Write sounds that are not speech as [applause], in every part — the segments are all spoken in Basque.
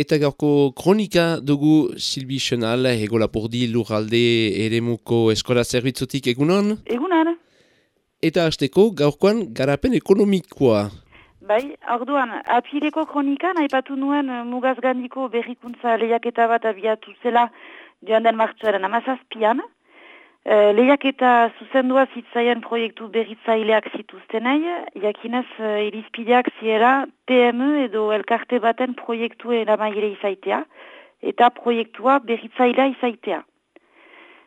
Eta gaurko kronika dugu Silbi Xenal, ego lapurdi lurralde eremuko eskola zerbitzutik egunon? Egunon. Eta hasteko gaurkoan garapen ekonomikoa. Bai, orduan, apileko kronikan aipatu nuen eh, mugazgandiko berrikuntza lehiaketa bat abiatu zela joan den martxoaren amazazpian. E, lehiaketa zuzendua zitzaien proiektu berritzaileak zituztenei, jakinez e, irizpideak ziera PME edo elkarte baten proiektu eramaile izaitea, eta proiektua berritzailea izaitea.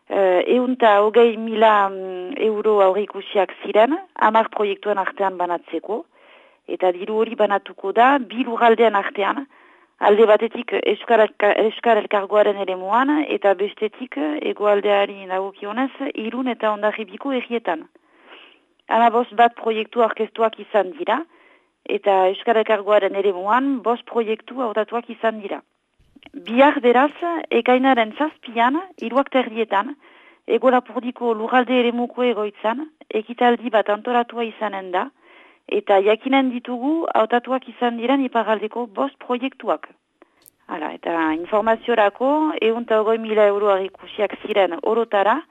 E, eunta hogei mila mm, euro aurrikusiak ziren, amar proiektuen artean banatzeko, eta diru hori banatuko da, bilu galdean artean, alde batetik Euskar Elkargoaren ere muan, eta bestetik egoaldeari nagokionez, irun eta ondarribiko errietan. Bost bat proiektu orkestuak izan dira, eta Euskar Elkargoaren ere muan, bost proiektu aurtatuak izan dira. Biar beraz, ekainaren zazpian, iruak terrietan, ego lapurdiko lurralde ere muko egoitzan, ekitaldi bat antoratua izanen da, eta jakinen ditugu hautatuak izan diren iparaldeko bost proiektuak. Hala, eta informaziorako egun eta ogoi mila euro harrikusiak ziren orotara,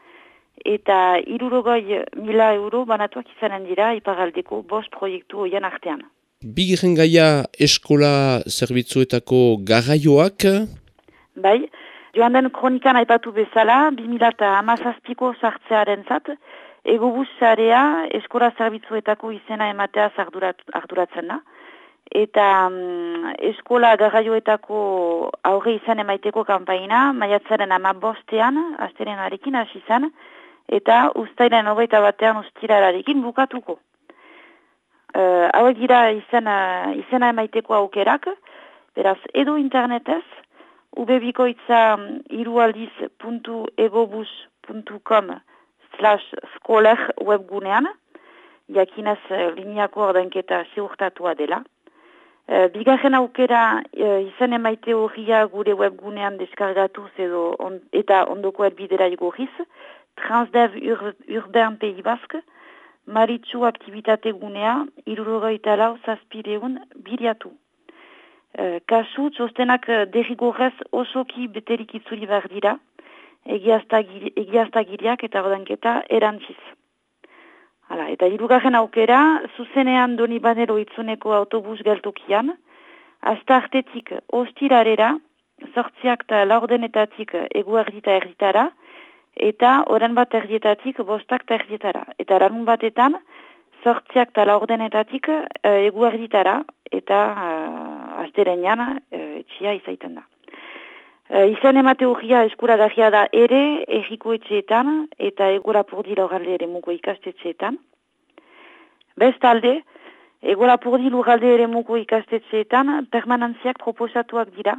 eta irurogoi mila euro banatuak izanen dira iparaldeko bost proiektu hoien artean. Bigiren gaia eskola zerbitzuetako garraioak? Bai, joan den kronikan aipatu bezala, 2000 eta amazazpiko sartzearen zat, Ego zarea eskola zerbitzuetako izena ematea arduratzen da. Eta um, eskola garraioetako aurre izan emaiteko kampaina, maiatzaren ama bostean, azteren arekin hasi izan, eta ustailen hogeita batean ustirararekin bukatuko. Uh, hauek gira izena, izena emaiteko aukerak, beraz, edo internetez, ubebikoitza irualdiz.egobus.com slash skoler webgunean, jakinez uh, liniako ordenketa ziurtatua dela. Uh, bigarren aukera uh, izan emaite horria gure webgunean deskargatu edo on, eta ondoko elbidera igorriz, Transdev ur, Urban Pei Bask, Maritzu aktivitate gunea, irurogeita lau zazpireun biriatu. Uh, kasu, txostenak derrigorrez osoki beterik itzuli behar dira, egiaztagiriak eta godanketa erantziz. Hala, eta hirugarren aukera, zuzenean doni banero itzuneko autobus geltokian, astartetik ostirarera, sortziak eta laurdenetatik eguerdita erditara, eta oren bat erdietatik bostak eta erdietara. Eta ranun batetan, sortziak eta laurdenetatik uh, eguerditara, eta uh, asterenean uh, etxia izaiten da. Uh, izan emate horria eskura da ere etxeetan eta egora purdi ere muko ikastetxeetan. Bestalde, egora purdi loralde ere muko ikastetxeetan permanentziak proposatuak dira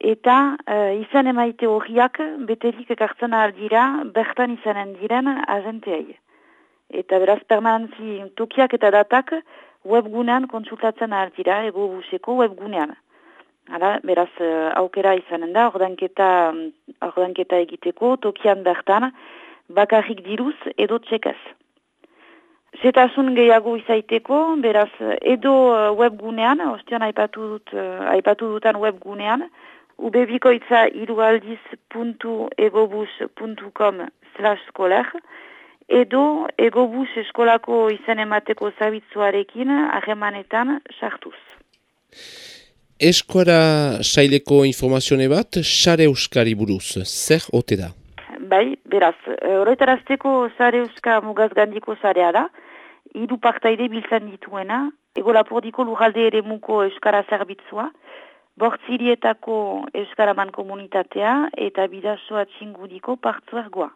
eta uh, izan emaite horriak beterik ekartzen aldira bertan izanen diren agenteai. Eta beraz permanentzi tokiak eta datak webgunean konsultatzen aldira, ego buseko webgunean. Hala, beraz, uh, aukera izanen da, ordanketa, ordanketa egiteko, tokian bertan, bakarrik diruz edo txekaz. Zetasun gehiago izaiteko, beraz, edo uh, webgunean, ostion aipatu, dut, uh, aipatu dutan webgunean, ubebikoitza irualdiz.egobus.com slash skoler, edo egobus eskolako izan emateko zabitzuarekin ahemanetan sartuz. Eskuara saileko informazione bat, sare euskari buruz, zer ote da? Bai, beraz, horretarazteko sare euska mugazgandiko sarea da, hiru partaide biltzen dituena, ego lapordiko lujalde ere muko euskara zerbitzua, bortzirietako euskaraman komunitatea eta bidasoa txingudiko partzuergoa.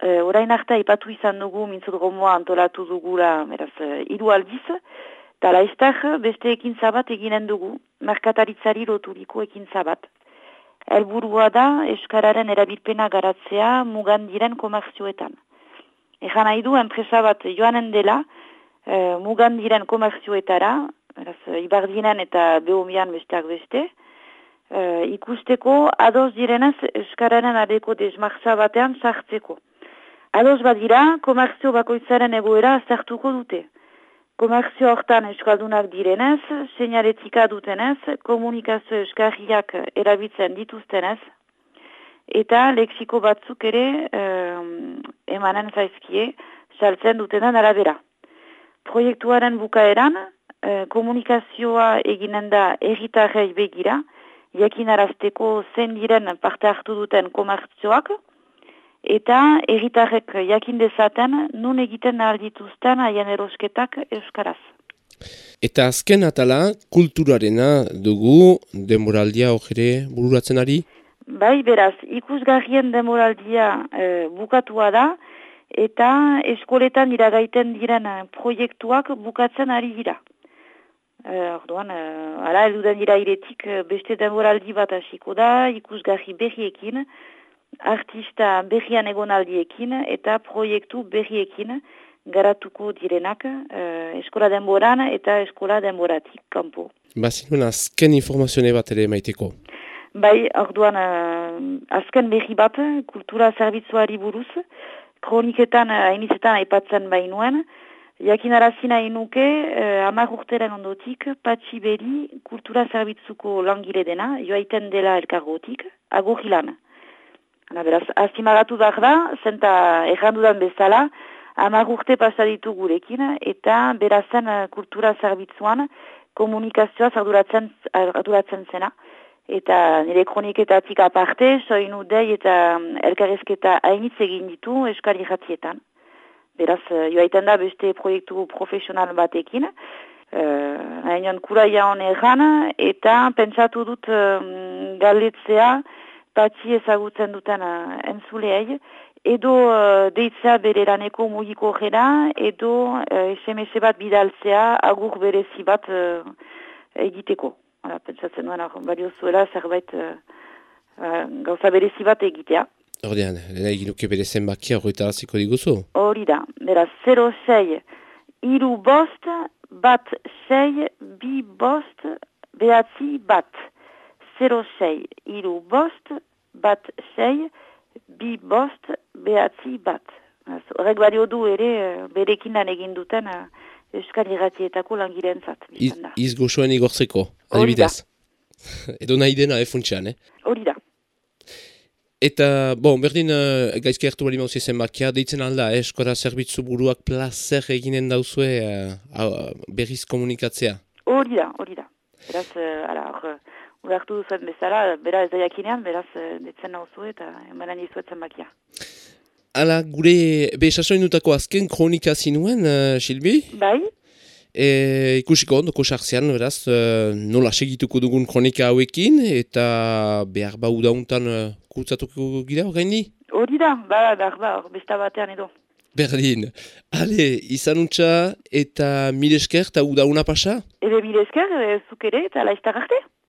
E, orain arte ipatu izan dugu, mintzut gomoa antolatu dugula, beraz, hiru aldiz, Eta laiztak beste ekin zabat eginen dugu, merkataritzari loturiko ekin zabat. Elburua da Euskararen erabilpena garatzea mugan diren komerzioetan. Egan nahi du, enpresa bat joanen dela e, mugan diren komerzioetara, eraz, ibardinen eta behomian besteak beste, e, ikusteko adoz direnez Euskararen adeko desmartza batean sartzeko. Adoz badira, komerzio bakoitzaren egoera zertuko dute. Komerzio hortan eskaldunak direnez, seinaretika dutenez, komunikazio eskarriak erabiltzen dituztenez, eta lexiko batzuk ere emanen zaizkie, saltzen dutenen arabera. Proiektuaren bukaeran, eh, komunikazioa eginen da erritarrei begira, jakin arazteko zen diren parte hartu duten komertzioak, eta erritarrek jakin dezaten nun egiten ahal dituzten haien erosketak euskaraz. Eta azken atala, kulturarena dugu demoraldia ojere bururatzen ari? Bai, beraz, ikusgarrien demoraldia e, bukatua da, eta eskoletan iragaiten diren eh, proiektuak bukatzen ari dira. E, orduan, e, ala, eluden dira iretik beste demoraldi bat hasiko da, ikusgarri berriekin, artista berrian egonaldiekin eta proiektu berriekin garatuko direnak eskola denboran eta eskola denboratik kanpo. Bazin azken informazione bat ere maiteko? Bai, orduan, azken berri bat, kultura zerbitzuari buruz, kroniketan eh, hainizetan aipatzen bainuen, jakin arazina inuke, eh, amak urteren ondotik, patxi beri kultura zerbitzuko langile dena, joaiten dela elkargotik, aguhilan. Ana beraz, azimagatu behar da, zenta errandudan bezala, amak urte pasaditu gurekin, eta berazen eh, kultura zerbitzuan komunikazioa arduratzen zena eta nire kroniketatik aparte, soinu dei eta mm, elkarrezketa hainitz egin ditu eskari jatzietan. Beraz, uh, joaiten da beste proiektu profesional batekin, uh, hainion kuraia honetan, eta pentsatu dut uh, galdetzea patxi ezagutzen duten uh, entzuleei, edo uh, deitzea bere laneko mugiko jera, edo uh, SMS bat bidaltzea agur berezi bat uh, egiteko. Hala, pentsatzen duen, bario zuela zerbait uh, uh, gauza berezi bat egitea. Hordean, lehena eginuke bere zenbakia hori taraziko diguzu? Hori da, bera, 0-6, iru bost, bat 6, bi bost, behatzi bat. 0-6, iru bost, bat 6, bi bost, behatzi bat. Horrek du ere, uh, berekin lan egin duten, uh, Euskal Iratietako langiren zat. Iz, izgoxoen igortzeko, adibidez. [laughs] Edo nahi dena, efuntxean, eh? Hori da. Eta, bon, berdin uh, gaizki hartu bali mauzia zen bakia, deitzen alda, eh, eskora zerbitzu buruak placer eginen dauzue uh, berriz komunikatzea? Hori da, hori da. Beraz, uh, ala, hor, uh, hartu duzuen bezala, bera ez da jakinean, beraz, ditzen nauzue eta emanen izuetzen bakia. Hala, gure behasasoin dutako azken kronika zinuen, uh, Silbi? Bai. E, ikusiko ondoko sartzean, beraz, uh, nola segituko dugun kronika hauekin, eta behar bau dauntan uh, kurtzatuko gira, gaini? Hori da, ba, behar ba, besta batean edo. Berdin. Ale, izan untxa eta mil esker, eta udauna pasa? Ebe mil esker, zuk ere, eta laiztar arte.